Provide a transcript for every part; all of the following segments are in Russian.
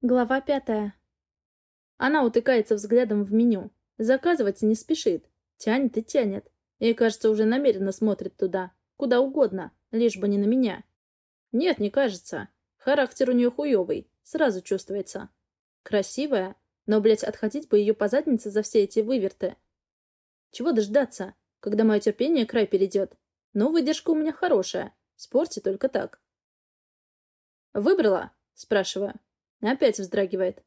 Глава пятая. Она утыкается взглядом в меню. Заказывать не спешит. Тянет и тянет. И, кажется, уже намеренно смотрит туда. Куда угодно. Лишь бы не на меня. Нет, не кажется. Характер у нее хуёвый. Сразу чувствуется. Красивая. Но, блядь, отходить бы ее по заднице за все эти выверты. Чего дождаться, когда мое терпение край перейдет? Ну, выдержка у меня хорошая. Спорьте только так. «Выбрала?» — спрашиваю. Опять вздрагивает.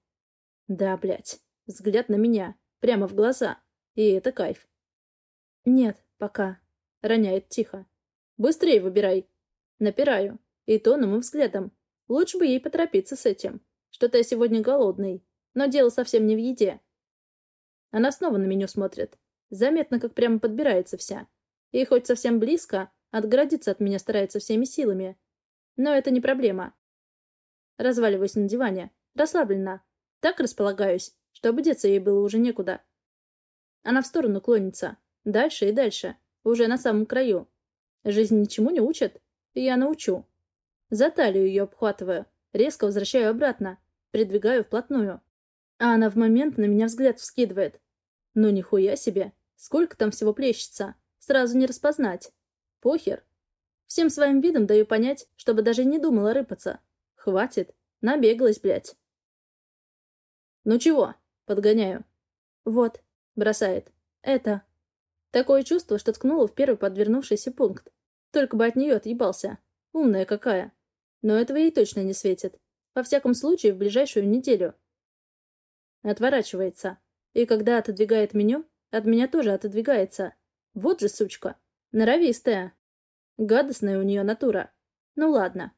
Да, блядь. Взгляд на меня. Прямо в глаза. И это кайф. Нет, пока. Роняет тихо. Быстрее выбирай. Напираю. И тоном, и взглядом. Лучше бы ей поторопиться с этим. Что-то я сегодня голодный. Но дело совсем не в еде. Она снова на меню смотрит. Заметно, как прямо подбирается вся. И хоть совсем близко, отгородиться от меня старается всеми силами. Но это не проблема. Разваливаюсь на диване. Расслаблена. Так располагаюсь, что обдеться ей было уже некуда. Она в сторону клонится. Дальше и дальше. Уже на самом краю. Жизнь ничему не учит. И я научу. За талию ее обхватываю. Резко возвращаю обратно. Придвигаю вплотную. А она в момент на меня взгляд вскидывает. Ну нихуя себе. Сколько там всего плещется. Сразу не распознать. Похер. Всем своим видом даю понять, чтобы даже не думала рыпаться. Хватит. Набегалась, блядь. Ну чего? Подгоняю. Вот. Бросает. Это. Такое чувство, что ткнула в первый подвернувшийся пункт. Только бы от нее отъебался. Умная какая. Но этого ей точно не светит. Во всяком случае, в ближайшую неделю. Отворачивается. И когда отодвигает меню, от меня тоже отодвигается. Вот же сучка. Норовистая. Гадостная у нее натура. Ну ладно.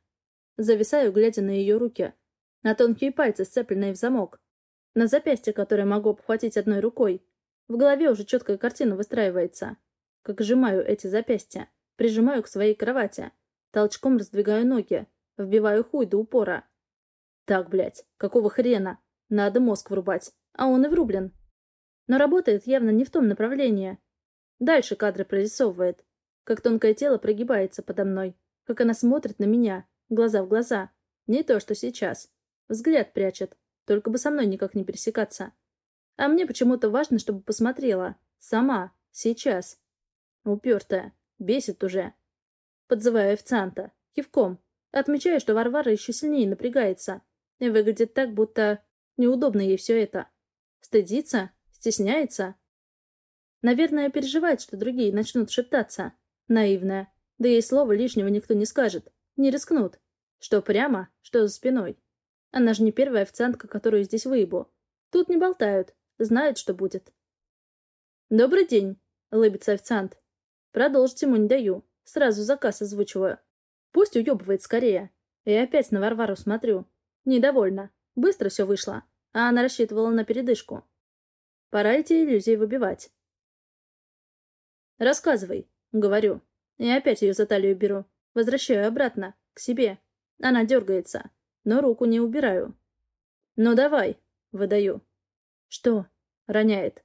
Зависаю, глядя на ее руки. На тонкие пальцы, сцепленные в замок. На запястье, которое могу обхватить одной рукой. В голове уже четкая картина выстраивается. Как сжимаю эти запястья. Прижимаю к своей кровати. Толчком раздвигаю ноги. Вбиваю хуй до упора. Так, блядь, какого хрена? Надо мозг врубать. А он и врублен. Но работает явно не в том направлении. Дальше кадры прорисовывает. Как тонкое тело прогибается подо мной. Как она смотрит на меня глаза в глаза. Не то, что сейчас. Взгляд прячет. Только бы со мной никак не пересекаться. А мне почему-то важно, чтобы посмотрела. Сама. Сейчас. Упертая. Бесит уже. Подзываю официанта. Кивком. Отмечаю, что Варвара еще сильнее напрягается. И выглядит так, будто неудобно ей все это. Стыдится? Стесняется? Наверное, переживает, что другие начнут шептаться. Наивная. Да ей слова лишнего никто не скажет. Не рискнут. Что прямо, что за спиной. Она же не первая официантка, которую здесь выебу. Тут не болтают. Знают, что будет. «Добрый день», — улыбится официант. «Продолжить ему не даю. Сразу заказ озвучиваю. Пусть уебывает скорее. И опять на Варвару смотрю. Недовольна. Быстро все вышло. А она рассчитывала на передышку. Пора эти иллюзии выбивать. «Рассказывай», — говорю. И опять ее за талию беру. Возвращаю обратно, к себе. Она дергается, но руку не убираю. «Ну давай», — выдаю. «Что?» — роняет.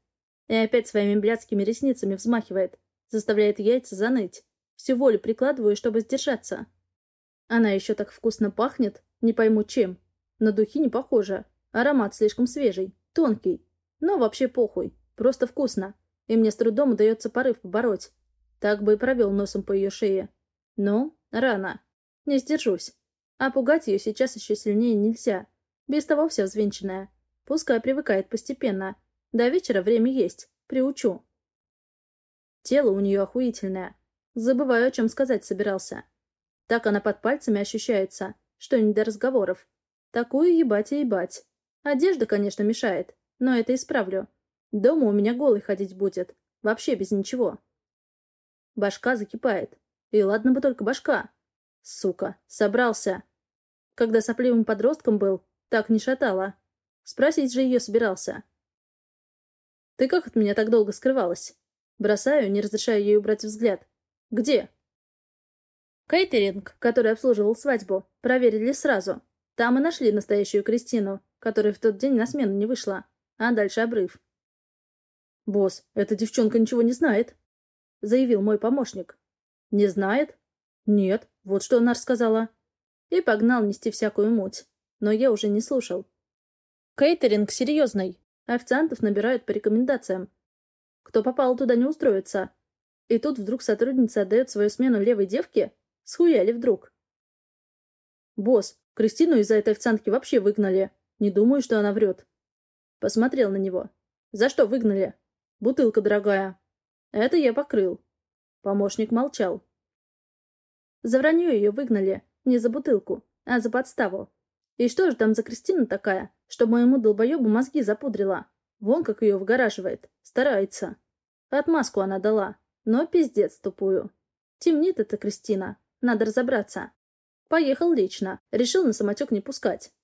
И опять своими блядскими ресницами взмахивает, заставляет яйца заныть. Всю волю прикладываю, чтобы сдержаться. Она еще так вкусно пахнет, не пойму чем. На духи не похоже. Аромат слишком свежий, тонкий. Но вообще похуй, просто вкусно. И мне с трудом удается порыв побороть. Так бы и провел носом по ее шее. Но Рано. Не сдержусь. А пугать ее сейчас еще сильнее нельзя. Без того вся взвинченная. Пускай привыкает постепенно. До вечера время есть. Приучу. Тело у нее охуительное. Забываю, о чем сказать собирался. Так она под пальцами ощущается, что не до разговоров. Такую ебать и ебать. Одежда, конечно, мешает, но это исправлю. Дома у меня голый ходить будет. Вообще без ничего. Башка закипает. И ладно бы только башка. Сука, собрался. Когда сопливым подростком был, так не шатало. Спросить же ее собирался. «Ты как от меня так долго скрывалась?» Бросаю, не разрешая ей убрать взгляд. «Где?» Кейтеринг, который обслуживал свадьбу, проверили сразу. Там и нашли настоящую Кристину, которая в тот день на смену не вышла. А дальше обрыв. «Босс, эта девчонка ничего не знает», — заявил мой помощник. «Не знает?» «Нет, вот что она рассказала». И погнал нести всякую муть. Но я уже не слушал. Кейтеринг серьезный. Официантов набирают по рекомендациям. Кто попал туда, не устроится. И тут вдруг сотрудница отдает свою смену левой девке? Схуяли вдруг. «Босс, Кристину из-за этой официантки вообще выгнали. Не думаю, что она врет». Посмотрел на него. «За что выгнали?» «Бутылка дорогая». «Это я покрыл». Помощник молчал. За вранье ее выгнали. Не за бутылку, а за подставу. И что же там за Кристина такая, что моему долбоебу мозги запудрила? Вон как ее выгораживает. Старается. Отмазку она дала. Но пиздец тупую. Темнит эта Кристина. Надо разобраться. Поехал лично. Решил на самотек не пускать.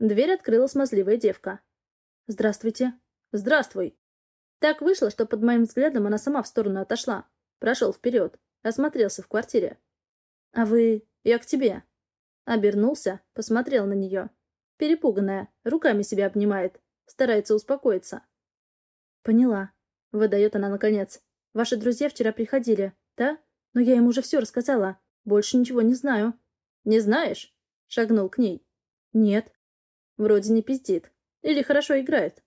Дверь открыла смазливая девка. «Здравствуйте». «Здравствуй». Так вышло, что под моим взглядом она сама в сторону отошла. Прошел вперед. Осмотрелся в квартире. «А вы... я к тебе». Обернулся, посмотрел на нее. Перепуганная, руками себя обнимает. Старается успокоиться. «Поняла», — выдает она наконец. «Ваши друзья вчера приходили, да? Но я им уже все рассказала. Больше ничего не знаю». «Не знаешь?» — шагнул к ней. «Нет». Вроде не пиздит. Или хорошо играет.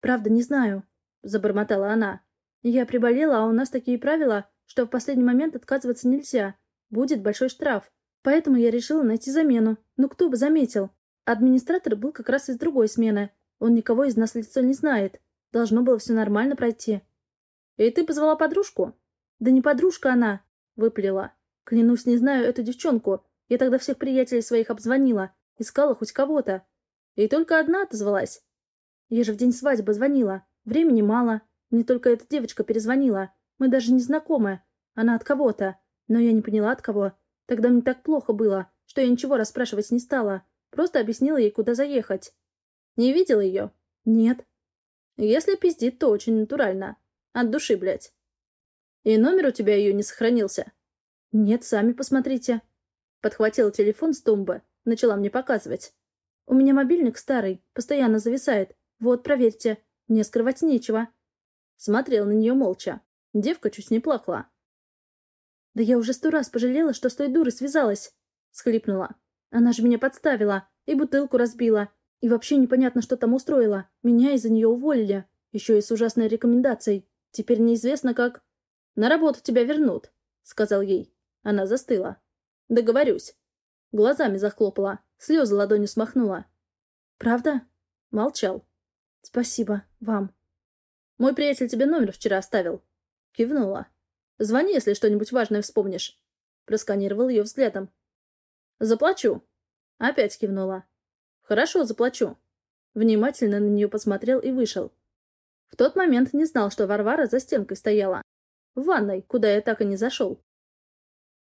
«Правда, не знаю», — забормотала она. «Я приболела, а у нас такие правила, что в последний момент отказываться нельзя. Будет большой штраф. Поэтому я решила найти замену. Ну кто бы заметил? Администратор был как раз из другой смены. Он никого из нас лицо не знает. Должно было все нормально пройти. «И ты позвала подружку?» «Да не подружка она!» — выплела. «Клянусь, не знаю эту девчонку. Я тогда всех приятелей своих обзвонила. Искала хоть кого-то. И только одна отозвалась. Я же в день свадьбы звонила. Времени мало. Мне только эта девочка перезвонила. Мы даже не знакомы. Она от кого-то. Но я не поняла, от кого. Тогда мне так плохо было, что я ничего расспрашивать не стала. Просто объяснила ей, куда заехать. Не видела ее? Нет. Если пиздит, то очень натурально. От души, блядь. И номер у тебя ее не сохранился? Нет, сами посмотрите. Подхватила телефон с тумбы. Начала мне показывать. У меня мобильник старый, постоянно зависает. Вот, проверьте. Мне скрывать нечего. Смотрел на нее молча. Девка чуть не плакала. «Да я уже сто раз пожалела, что с той дурой связалась!» — схлипнула. «Она же меня подставила, и бутылку разбила, и вообще непонятно, что там устроила. Меня из-за нее уволили, еще и с ужасной рекомендацией. Теперь неизвестно, как...» «На работу тебя вернут», — сказал ей. Она застыла. «Договорюсь». Глазами захлопала, слезы ладонью смахнула. «Правда?» Молчал. «Спасибо. Вам». «Мой приятель тебе номер вчера оставил». Кивнула. «Звони, если что-нибудь важное вспомнишь». Просканировал ее взглядом. «Заплачу». Опять кивнула. «Хорошо, заплачу». Внимательно на нее посмотрел и вышел. В тот момент не знал, что Варвара за стенкой стояла. В ванной, куда я так и не зашел.